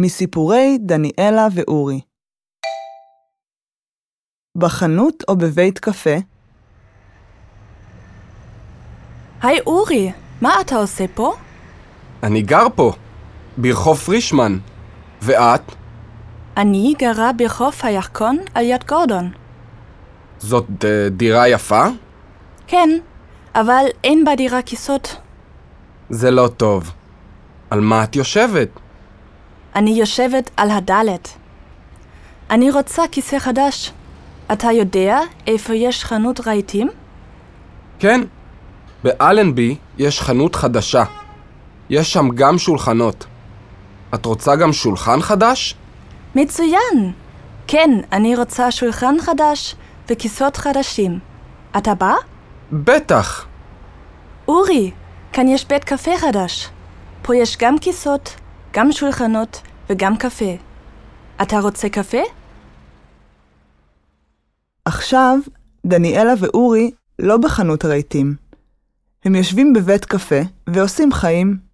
מסיפורי דניאלה ואורי. בחנות או בבית קפה, היי אורי, מה אתה עושה פה? אני גר פה, ברחוב פרישמן. ואת? אני גרה בחוף הירקון על יד גורדון. זאת אה, דירה יפה? כן, אבל אין בדירה כיסאות. זה לא טוב. על מה את יושבת? אני יושבת על הדלת. אני רוצה כיסא חדש. אתה יודע איפה יש חנות רהיטים? כן. באלנבי יש חנות חדשה. יש שם גם שולחנות. את רוצה גם שולחן חדש? מצוין! כן, אני רוצה שולחן חדש וכיסאות חדשים. אתה בא? בטח. אורי, כאן יש בית קפה חדש. פה יש גם כיסאות, גם שולחנות וגם קפה. אתה רוצה קפה? עכשיו דניאלה ואורי לא בחנות רהיטים. הם יושבים בבית קפה ועושים חיים.